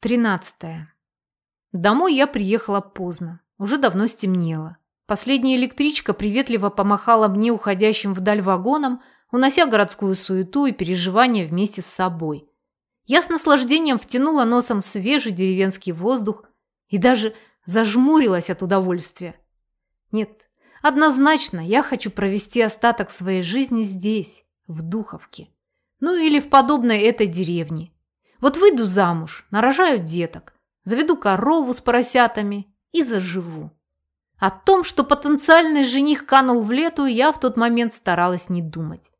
Тринадцатое. Домой я приехала поздно. Уже давно стемнело. Последняя электричка приветливо помахала мне уходящим вдаль вагоном, унося городскую суету и переживания вместе с собой. Я с наслаждением втянула носом свежий деревенский воздух и даже зажмурилась от удовольствия. Нет, однозначно я хочу провести остаток своей жизни здесь, в Духовке. Ну или в подобной этой деревне. Вот выйду замуж, нарожаю деток, заведу корову с поросятами и заживу. О том, что потенциальный жених канул в лету, я в тот момент старалась не думать.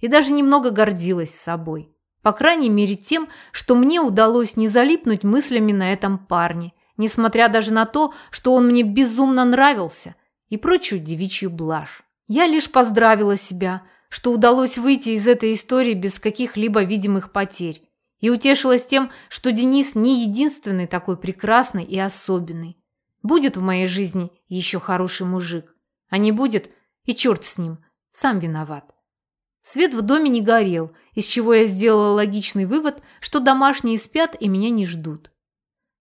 И даже немного гордилась собой. По крайней мере тем, что мне удалось не залипнуть мыслями на этом парне, несмотря даже на то, что он мне безумно нравился, и прочую девичью блажь. Я лишь поздравила себя, что удалось выйти из этой истории без каких-либо видимых потерь, и утешилась тем, что Денис не единственный такой прекрасный и особенный. Будет в моей жизни еще хороший мужик, а не будет, и черт с ним, сам виноват. Свет в доме не горел, из чего я сделала логичный вывод, что домашние спят и меня не ждут.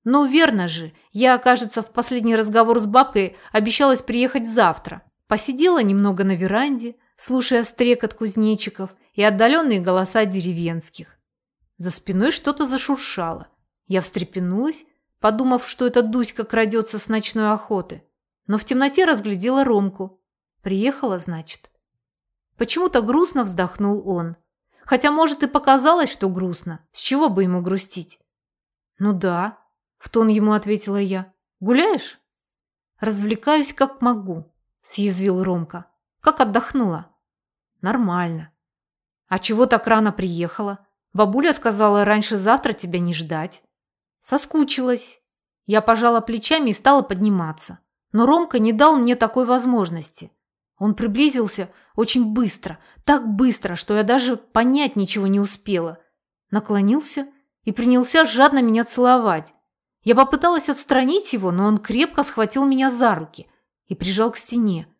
Ну, верно же, я, кажется, в последний разговор с бабкой обещалась приехать завтра. Посидела немного на веранде, слушая стрекот кузнечиков и отдаленные голоса деревенских. За спиной что-то зашуршало. Я встрепенулась, подумав, что это Дуська крадется с ночной охоты. Но в темноте разглядела Ромку. Приехала, значит. Почему-то грустно вздохнул он. Хотя, может, и показалось, что грустно. С чего бы ему грустить? Ну да, в тон ему ответила я. Гуляешь? Развлекаюсь как могу, съязвил Ромка. Как отдохнула? Нормально. А чего так рано приехала? Бабуля сказала раньше завтра тебя не ждать. Соскучилась. Я пожала плечами и стала подниматься. Но Ромка не дал мне такой возможности. Он приблизился очень быстро, так быстро, что я даже понять ничего не успела. Наклонился и принялся жадно меня целовать. Я попыталась отстранить его, но он крепко схватил меня за руки и прижал к стене.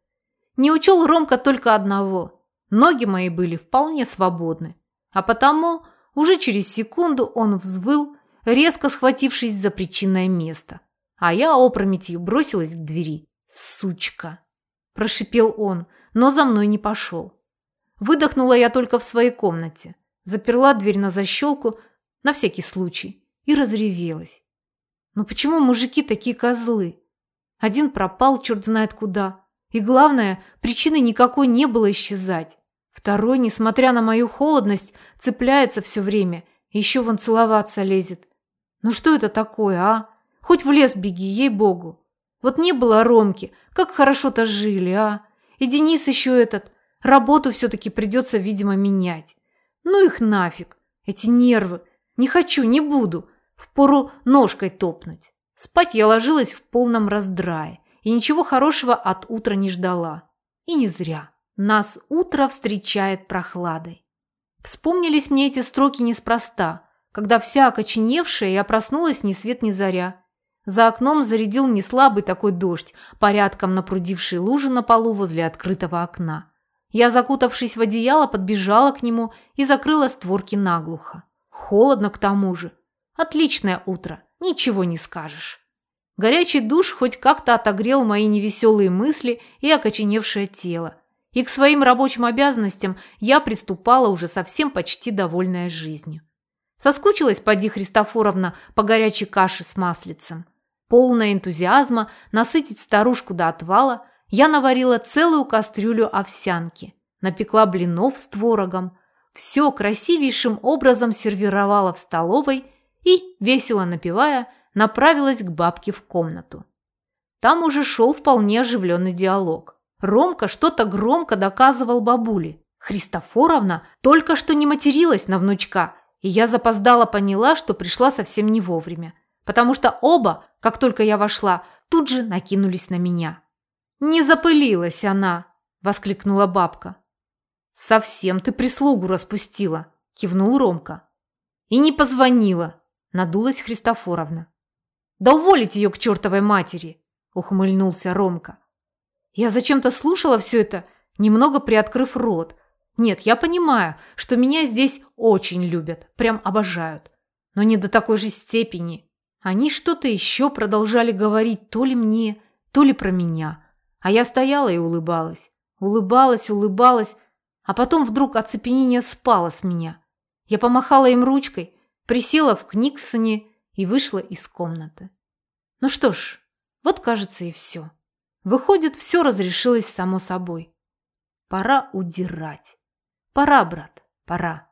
Не учел Ромка только одного. Ноги мои были вполне свободны. А потому уже через секунду он взвыл, резко схватившись за причинное место. А я опрометью бросилась к двери. «Сучка!» – прошипел он, но за мной не пошел. Выдохнула я только в своей комнате, заперла дверь на защелку на всякий случай и разревелась. Но почему мужики такие козлы? Один пропал черт знает куда. И главное, причины никакой не было исчезать. Второй, несмотря на мою холодность, цепляется все время. Еще вон целоваться лезет. Ну что это такое, а? Хоть в лес беги, ей-богу. Вот не было Ромки, как хорошо-то жили, а? И Денис еще этот. Работу все-таки придется, видимо, менять. Ну их нафиг, эти нервы. Не хочу, не буду. Впору ножкой топнуть. Спать я ложилась в полном раздрае. И ничего хорошего от утра не ждала. И не зря. Нас утро встречает прохладой. Вспомнились мне эти строки неспроста, когда вся окоченевшая я проснулась ни свет ни заря. За окном зарядил неслабый такой дождь, порядком напрудивший лужи на полу возле открытого окна. Я, закутавшись в одеяло, подбежала к нему и закрыла створки наглухо. Холодно к тому же. Отличное утро, ничего не скажешь. Горячий душ хоть как-то отогрел мои невеселые мысли и окоченевшее тело. И к своим рабочим обязанностям я приступала уже совсем почти довольная жизнью. Соскучилась поди Христофоровна по горячей каше с маслицем. Полная энтузиазма насытить старушку до отвала, я наварила целую кастрюлю овсянки, напекла блинов с творогом, все красивейшим образом сервировала в столовой и, весело напевая, направилась к бабке в комнату. Там уже шел вполне оживленный диалог. Ромка что-то громко доказывал бабуле. Христофоровна только что не материлась на внучка, и я запоздала поняла, что пришла совсем не вовремя, потому что оба, как только я вошла, тут же накинулись на меня. «Не запылилась она!» – воскликнула бабка. «Совсем ты прислугу распустила!» – кивнул Ромка. «И не позвонила!» – надулась Христофоровна. «Да уволить ее к чертовой матери!» – ухмыльнулся Ромка. Я зачем-то слушала все это, немного приоткрыв рот. Нет, я понимаю, что меня здесь очень любят, прям обожают. Но не до такой же степени. Они что-то еще продолжали говорить то ли мне, то ли про меня. А я стояла и улыбалась. Улыбалась, улыбалась, а потом вдруг оцепенение спало с меня. Я помахала им ручкой, присела в Книксоне и вышла из комнаты. Ну что ж, вот кажется и все. Выходит, все разрешилось само собой. Пора удирать. Пора, брат, пора.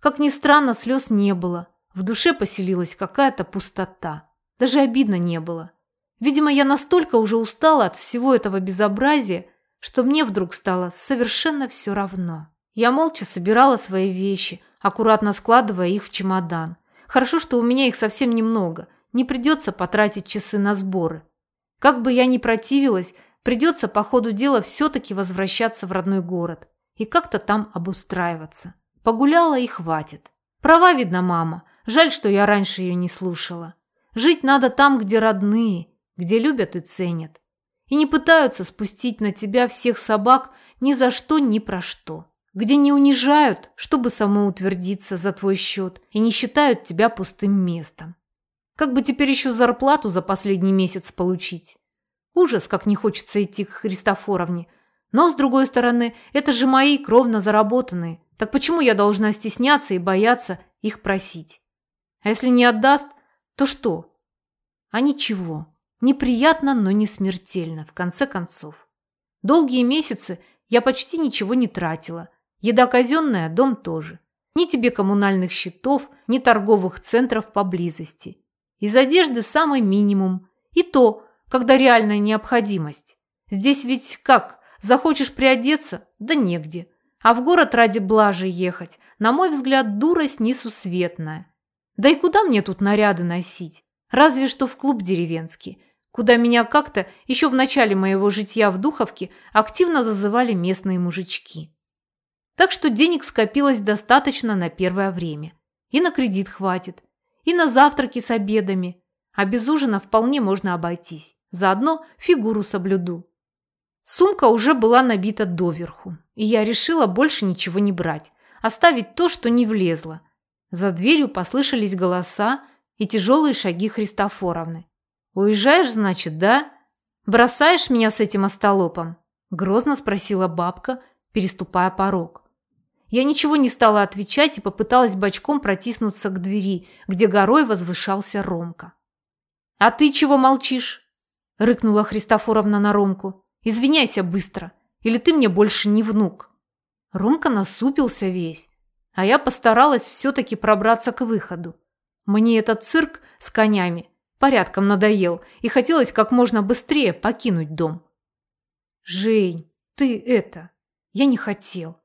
Как ни странно, слез не было. В душе поселилась какая-то пустота. Даже обидно не было. Видимо, я настолько уже устала от всего этого безобразия, что мне вдруг стало совершенно все равно. Я молча собирала свои вещи, аккуратно складывая их в чемодан. Хорошо, что у меня их совсем немного, не придется потратить часы на сборы. Как бы я ни противилась, придется по ходу дела все-таки возвращаться в родной город и как-то там обустраиваться. Погуляла и хватит. Права, видно, мама. Жаль, что я раньше ее не слушала. Жить надо там, где родные, где любят и ценят и не пытаются спустить на тебя всех собак ни за что, ни про что. Где не унижают, чтобы самоутвердиться за твой счет и не считают тебя пустым местом. Как бы теперь еще зарплату за последний месяц получить? Ужас, как не хочется идти к Христофоровне. Но, с другой стороны, это же мои кровно заработанные. Так почему я должна стесняться и бояться их просить? А если не отдаст, то что? А ничего. Неприятно, но не смертельно, в конце концов. Долгие месяцы я почти ничего не тратила. Еда казенная, дом тоже. Ни тебе коммунальных счетов, ни торговых центров поблизости. Из одежды самый минимум. И то, когда реальная необходимость. Здесь ведь как, захочешь приодеться? Да негде. А в город ради блажи ехать, на мой взгляд, дурость несусветная. Да и куда мне тут наряды носить? Разве что в клуб деревенский, куда меня как-то еще в начале моего житья в Духовке активно зазывали местные мужички. Так что денег скопилось достаточно на первое время. И на кредит хватит, и на завтраки с обедами. А без ужина вполне можно обойтись. Заодно фигуру соблюду. Сумка уже была набита доверху, и я решила больше ничего не брать, оставить то, что не влезло. За дверью послышались голоса и тяжелые шаги Христофоровны. «Уезжаешь, значит, да? Бросаешь меня с этим остолопом?» – грозно спросила бабка, переступая порог. Я ничего не стала отвечать и попыталась бочком протиснуться к двери, где горой возвышался Ромка. «А ты чего молчишь?» – рыкнула Христофоровна на Ромку. «Извиняйся быстро, или ты мне больше не внук». Ромка насупился весь, а я постаралась все-таки пробраться к выходу. Мне этот цирк с конями порядком надоел, и хотелось как можно быстрее покинуть дом. «Жень, ты это... Я не хотел».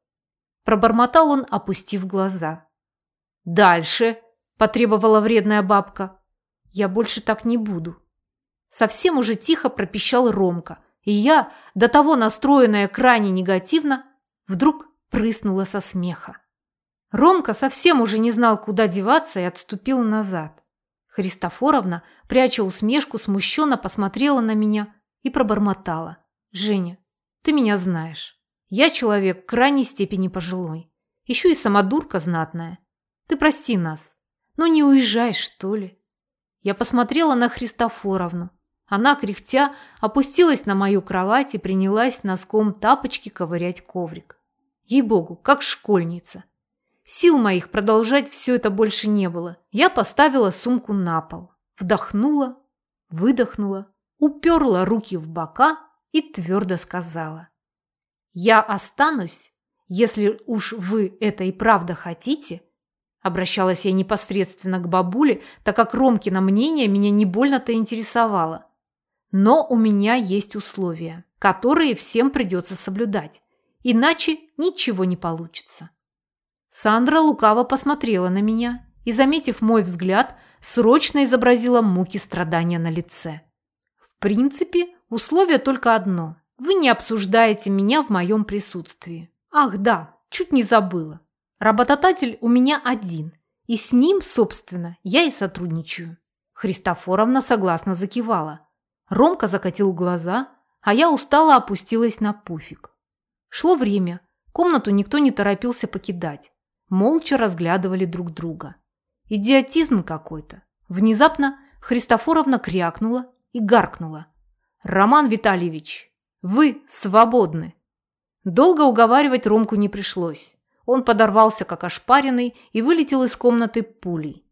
Пробормотал он, опустив глаза. «Дальше», – потребовала вредная бабка. «Я больше так не буду». Совсем уже тихо пропищал Ромка, и я, до того настроенная крайне негативно, вдруг прыснула со смеха. Ромка совсем уже не знал, куда деваться, и отступил назад. Христофоровна, пряча усмешку, смущенно посмотрела на меня и пробормотала. «Женя, ты меня знаешь. Я человек крайней степени пожилой. Еще и самодурка знатная. Ты прости нас. Но не уезжай, что ли?» Я посмотрела на Христофоровну. Она, кряхтя, опустилась на мою кровать и принялась носком тапочки ковырять коврик. Ей-богу, как школьница. Сил моих продолжать все это больше не было. Я поставила сумку на пол, вдохнула, выдохнула, уперла руки в бока и твердо сказала. «Я останусь, если уж вы это и правда хотите». Обращалась я непосредственно к бабуле, так как Ромкино мнение меня не больно-то интересовало. Но у меня есть условия, которые всем придется соблюдать, иначе ничего не получится. Сандра лукаво посмотрела на меня и, заметив мой взгляд, срочно изобразила муки страдания на лице. В принципе, условие только одно. Вы не обсуждаете меня в моем присутствии. Ах да, чуть не забыла. Работодатель у меня один, и с ним, собственно, я и сотрудничаю. Христофоровна согласно закивала. Ромка закатил глаза, а я устало опустилась на пуфик. Шло время, комнату никто не торопился покидать молча разглядывали друг друга. Идиотизм какой-то. Внезапно Христофоровна крякнула и гаркнула. «Роман Витальевич, вы свободны!» Долго уговаривать Ромку не пришлось. Он подорвался, как ошпаренный, и вылетел из комнаты пулей.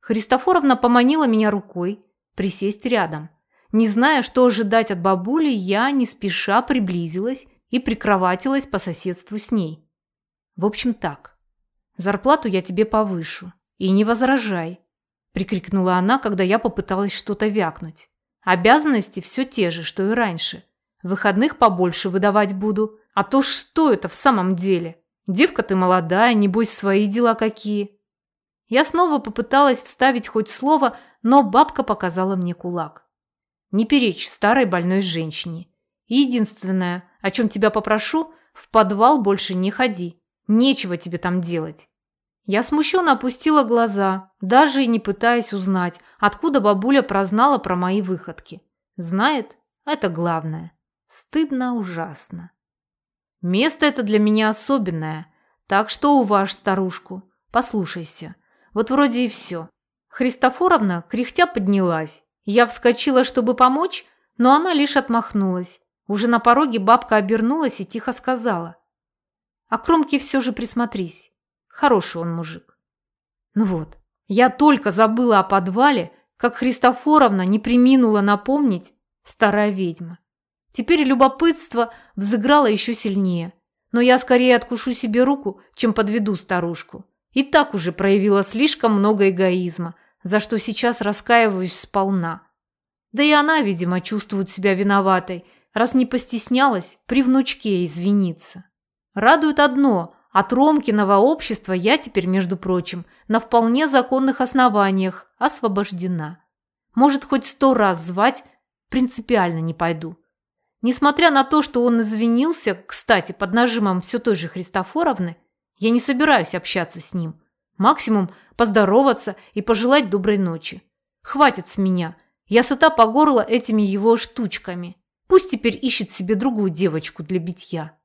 Христофоровна поманила меня рукой присесть рядом. Не зная, что ожидать от бабули, я не спеша приблизилась и прикроватилась по соседству с ней. В общем так, зарплату я тебе повышу. И не возражай, прикрикнула она, когда я попыталась что-то вякнуть. Обязанности все те же, что и раньше. Выходных побольше выдавать буду. А то что это в самом деле? Девка ты молодая, небось свои дела какие. Я снова попыталась вставить хоть слово, но бабка показала мне кулак. Не перечь старой больной женщине. Единственное, о чем тебя попрошу, в подвал больше не ходи. Нечего тебе там делать. Я смущенно опустила глаза, даже и не пытаясь узнать, откуда бабуля прознала про мои выходки. Знает, это главное. Стыдно ужасно. Место это для меня особенное, так что уваж старушку. Послушайся. Вот вроде и все. Христофоровна кряхтя поднялась, я вскочила, чтобы помочь, но она лишь отмахнулась. Уже на пороге бабка обернулась и тихо сказала. «А кромке все же присмотрись. Хороший он мужик». Ну вот, я только забыла о подвале, как Христофоровна не приминула напомнить старая ведьма. Теперь любопытство взыграло еще сильнее, но я скорее откушу себе руку, чем подведу старушку. И так уже проявила слишком много эгоизма – за что сейчас раскаиваюсь сполна. Да и она, видимо, чувствует себя виноватой, раз не постеснялась при внучке извиниться. Радует одно – от Ромкиного общества я теперь, между прочим, на вполне законных основаниях освобождена. Может, хоть сто раз звать, принципиально не пойду. Несмотря на то, что он извинился, кстати, под нажимом все той же Христофоровны, я не собираюсь общаться с ним. Максимум поздороваться и пожелать доброй ночи. Хватит с меня. Я сыта по горло этими его штучками. Пусть теперь ищет себе другую девочку для битья.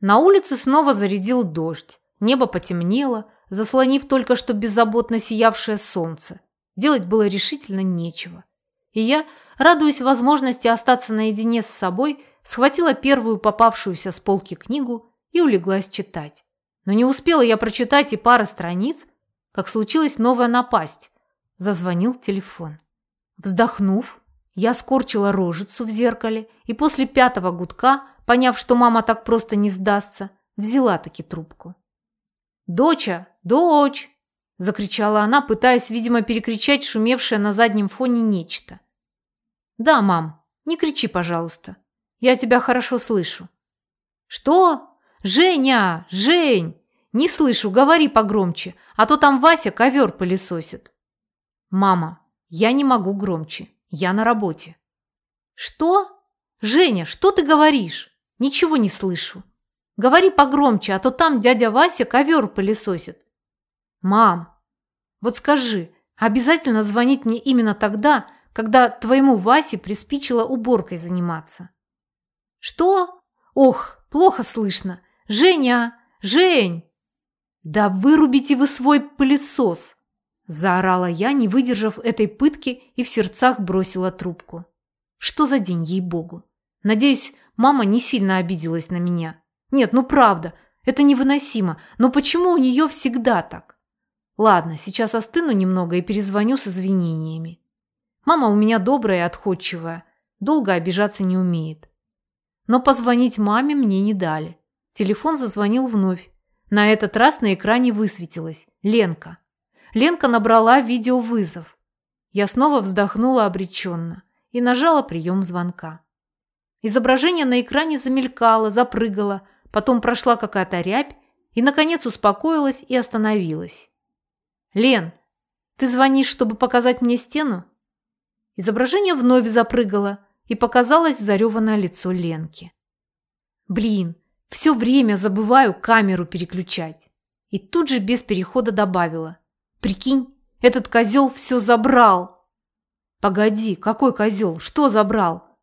На улице снова зарядил дождь. Небо потемнело, заслонив только что беззаботно сиявшее солнце. Делать было решительно нечего. И я, радуясь возможности остаться наедине с собой, схватила первую попавшуюся с полки книгу и улеглась читать. Но не успела я прочитать и пары страниц, как случилась новая напасть. Зазвонил телефон. Вздохнув, я скорчила рожицу в зеркале и после пятого гудка, поняв, что мама так просто не сдастся, взяла таки трубку. «Доча! Дочь!» – закричала она, пытаясь, видимо, перекричать шумевшее на заднем фоне нечто. «Да, мам, не кричи, пожалуйста. Я тебя хорошо слышу». «Что? Женя! Жень! Не слышу, говори погромче, а то там Вася ковер пылесосит. Мама, я не могу громче. Я на работе. Что? Женя, что ты говоришь? Ничего не слышу. Говори погромче, а то там дядя Вася ковер пылесосит. Мам, вот скажи, обязательно звонить мне именно тогда, когда твоему Васе приспичило уборкой заниматься. Что? Ох, плохо слышно. Женя, Жень! «Да вырубите вы свой пылесос!» Заорала я, не выдержав этой пытки и в сердцах бросила трубку. Что за день, ей-богу? Надеюсь, мама не сильно обиделась на меня. Нет, ну правда, это невыносимо. Но почему у нее всегда так? Ладно, сейчас остыну немного и перезвоню с извинениями. Мама у меня добрая и отходчивая, долго обижаться не умеет. Но позвонить маме мне не дали. Телефон зазвонил вновь. На этот раз на экране высветилась Ленка. Ленка набрала видеовызов. Я снова вздохнула обреченно и нажала прием звонка. Изображение на экране замелькало, запрыгало, потом прошла какая-то рябь и, наконец, успокоилась и остановилась. «Лен, ты звонишь, чтобы показать мне стену?» Изображение вновь запрыгало, и показалось зареванное лицо Ленки. «Блин, все время забываю камеру переключать. И тут же без перехода добавила. Прикинь, этот козел все забрал. Погоди, какой козел? Что забрал?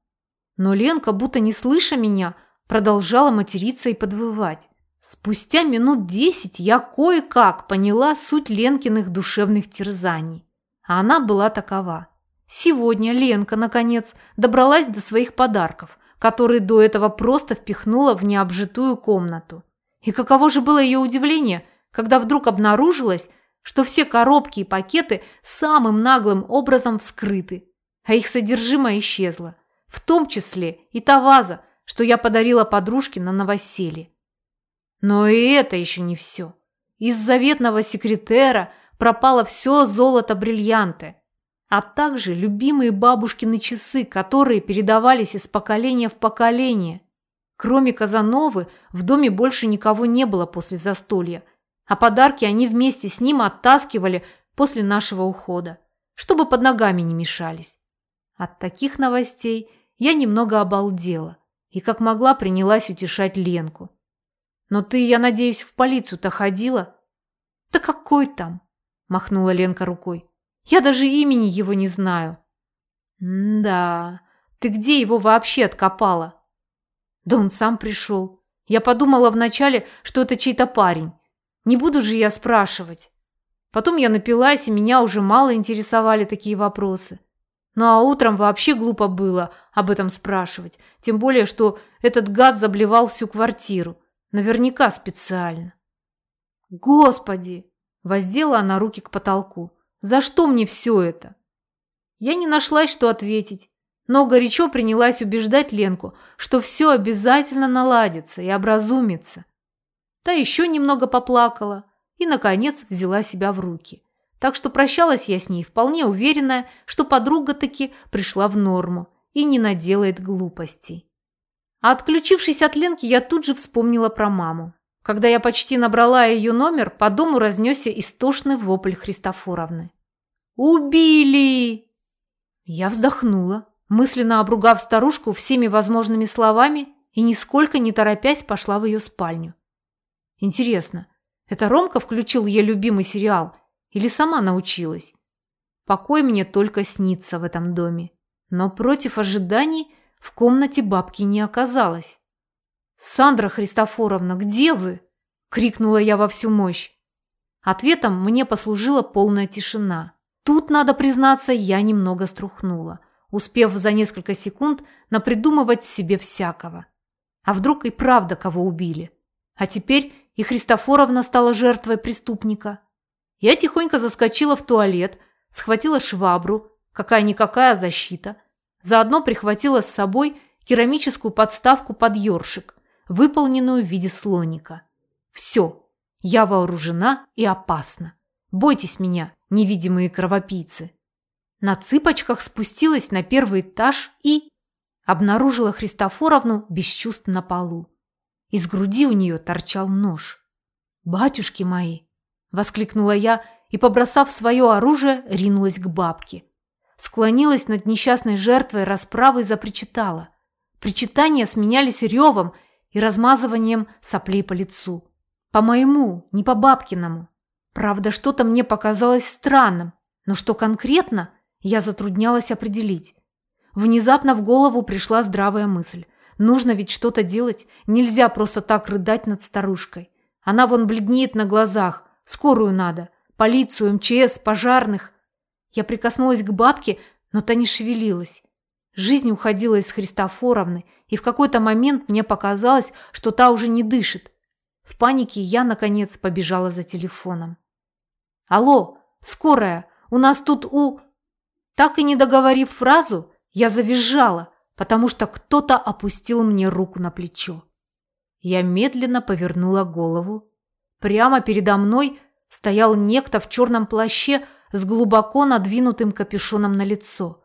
Но Ленка, будто не слыша меня, продолжала материться и подвывать. Спустя минут десять я кое-как поняла суть Ленкиных душевных терзаний. А она была такова. Сегодня Ленка, наконец, добралась до своих подарков, которые до этого просто впихнула в необжитую комнату. И каково же было ее удивление, когда вдруг обнаружилось, что все коробки и пакеты самым наглым образом вскрыты, а их содержимое исчезло, в том числе и та ваза, что я подарила подружке на новоселье. Но и это еще не все. Из заветного секретера пропало все золото-бриллианты, а также любимые бабушкины часы, которые передавались из поколения в поколение. Кроме Казановы, в доме больше никого не было после застолья, а подарки они вместе с ним оттаскивали после нашего ухода, чтобы под ногами не мешались. От таких новостей я немного обалдела и как могла принялась утешать Ленку. «Но ты, я надеюсь, в полицию-то ходила?» «Да какой там?» – махнула Ленка рукой. «Я даже имени его не знаю». «Да, ты где его вообще откопала?» «Да он сам пришел. Я подумала вначале, что это чей-то парень. Не буду же я спрашивать. Потом я напилась, и меня уже мало интересовали такие вопросы. Ну а утром вообще глупо было об этом спрашивать. Тем более, что этот гад заблевал всю квартиру. Наверняка специально. Господи! Воздела она руки к потолку. За что мне все это? Я не нашлась, что ответить, но горячо принялась убеждать Ленку, что все обязательно наладится и образумится. Та еще немного поплакала и, наконец, взяла себя в руки. Так что прощалась я с ней вполне уверенная, что подруга таки пришла в норму и не наделает глупостей. А отключившись от Ленки, я тут же вспомнила про маму. Когда я почти набрала ее номер, по дому разнесся истошный вопль Христофоровны. «Убили!» Я вздохнула, мысленно обругав старушку всеми возможными словами и нисколько не торопясь пошла в ее спальню. Интересно, это Ромка включил ей любимый сериал или сама научилась? Покой мне только снится в этом доме. Но против ожиданий в комнате бабки не оказалось. «Сандра Христофоровна, где вы?» – крикнула я во всю мощь. Ответом мне послужила полная тишина. Тут, надо признаться, я немного струхнула, успев за несколько секунд напридумывать себе всякого. А вдруг и правда кого убили? А теперь и Христофоровна стала жертвой преступника. Я тихонько заскочила в туалет, схватила швабру, какая-никакая защита. Заодно прихватила с собой керамическую подставку под ёршик выполненную в виде слоника. Все, я вооружена и опасна. Бойтесь меня, невидимые кровопийцы. На цыпочках спустилась на первый этаж и обнаружила Христофоровну без чувств на полу. Из груди у нее торчал нож. «Батюшки мои!» – воскликнула я и, побросав свое оружие, ринулась к бабке. Склонилась над несчастной жертвой расправы и запричитала. Причитания сменялись ревом – и размазыванием соплей по лицу. По моему, не по бабкиному. Правда, что-то мне показалось странным, но что конкретно, я затруднялась определить. Внезапно в голову пришла здравая мысль. Нужно ведь что-то делать, нельзя просто так рыдать над старушкой. Она вон бледнеет на глазах, скорую надо, полицию, МЧС, пожарных. Я прикоснулась к бабке, но та не шевелилась. Жизнь уходила из Христофоровны, и в какой-то момент мне показалось, что та уже не дышит. В панике я, наконец, побежала за телефоном. «Алло, скорая, у нас тут у...» Так и не договорив фразу, я завизжала, потому что кто-то опустил мне руку на плечо. Я медленно повернула голову. Прямо передо мной стоял некто в черном плаще с глубоко надвинутым капюшоном на лицо.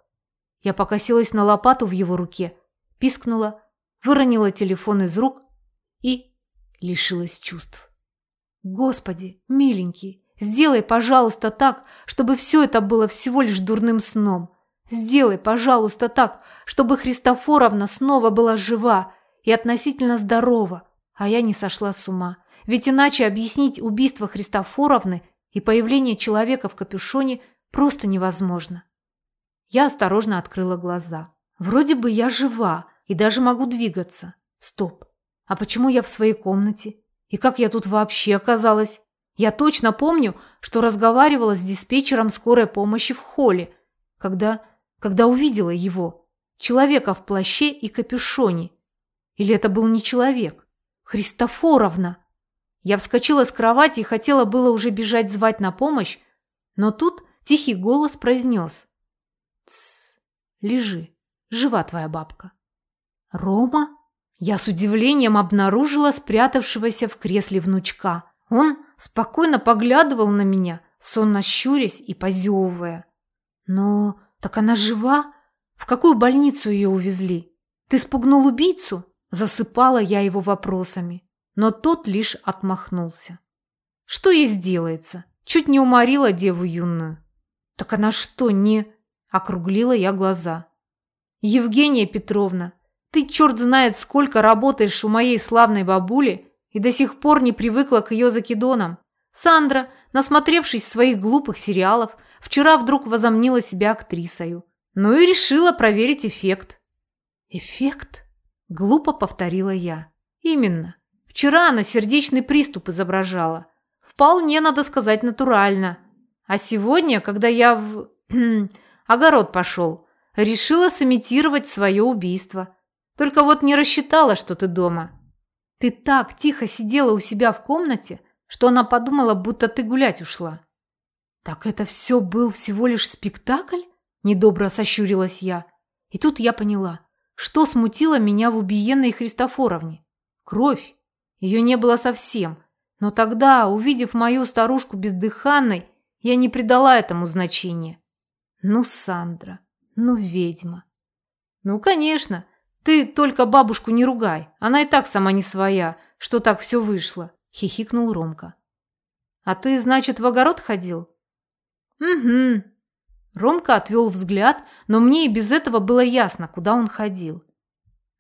Я покосилась на лопату в его руке пискнула, выронила телефон из рук и лишилась чувств. Господи, миленький, сделай, пожалуйста, так, чтобы все это было всего лишь дурным сном. Сделай, пожалуйста, так, чтобы Христофоровна снова была жива и относительно здорова, а я не сошла с ума. Ведь иначе объяснить убийство Христофоровны и появление человека в капюшоне просто невозможно. Я осторожно открыла глаза. Вроде бы я жива, и даже могу двигаться. Стоп. А почему я в своей комнате? И как я тут вообще оказалась? Я точно помню, что разговаривала с диспетчером скорой помощи в холле, когда когда увидела его, человека в плаще и капюшоне. Или это был не человек? Христофоровна! Я вскочила с кровати и хотела было уже бежать звать на помощь, но тут тихий голос произнес. «Тссс, лежи, жива твоя бабка». «Рома?» Я с удивлением обнаружила спрятавшегося в кресле внучка. Он спокойно поглядывал на меня, сонно щурясь и позевывая. «Но так она жива? В какую больницу ее увезли? Ты спугнул убийцу?» Засыпала я его вопросами, но тот лишь отмахнулся. «Что ей сделается? Чуть не уморила деву юную». «Так она что, не...» – округлила я глаза. «Евгения Петровна, ты черт знает сколько работаешь у моей славной бабули и до сих пор не привыкла к ее закидонам. Сандра, насмотревшись своих глупых сериалов, вчера вдруг возомнила себя актрисою. Ну и решила проверить эффект. «Эффект?» – глупо повторила я. «Именно. Вчера она сердечный приступ изображала. Вполне, надо сказать, натурально. А сегодня, когда я в... огород пошел, решила сымитировать свое убийство. Только вот не рассчитала, что ты дома. Ты так тихо сидела у себя в комнате, что она подумала, будто ты гулять ушла. Так это все был всего лишь спектакль? Недобро сощурилась я. И тут я поняла, что смутило меня в убиенной Христофоровне. Кровь. Ее не было совсем. Но тогда, увидев мою старушку бездыханной, я не придала этому значения. Ну, Сандра, ну, ведьма. Ну, конечно, «Ты только бабушку не ругай, она и так сама не своя, что так все вышло», – хихикнул Ромка. «А ты, значит, в огород ходил?» «Угу». Ромка отвел взгляд, но мне и без этого было ясно, куда он ходил.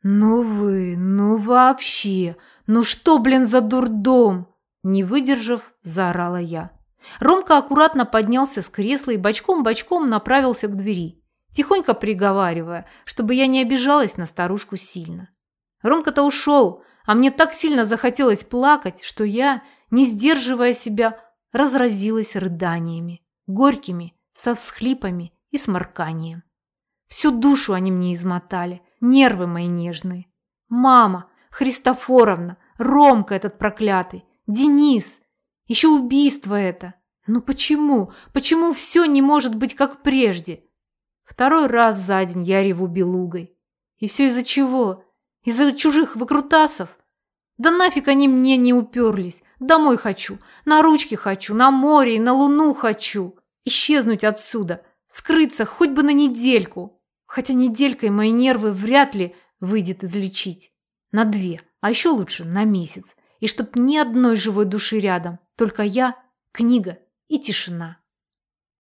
«Ну вы, ну вообще, ну что, блин, за дурдом?» Не выдержав, заорала я. Ромка аккуратно поднялся с кресла и бочком-бочком направился к двери тихонько приговаривая, чтобы я не обижалась на старушку сильно. Ромка-то ушел, а мне так сильно захотелось плакать, что я, не сдерживая себя, разразилась рыданиями, горькими, со всхлипами и сморканием. Всю душу они мне измотали, нервы мои нежные. Мама, Христофоровна, Ромка этот проклятый, Денис, еще убийство это. Ну почему, почему все не может быть как прежде? Второй раз за день я реву белугой. И все из-за чего? Из-за чужих выкрутасов? Да нафиг они мне не уперлись. Домой хочу, на ручки хочу, на море и на луну хочу. Исчезнуть отсюда, скрыться хоть бы на недельку. Хотя неделькой мои нервы вряд ли выйдет излечить. На две, а еще лучше на месяц. И чтоб ни одной живой души рядом, только я, книга и тишина.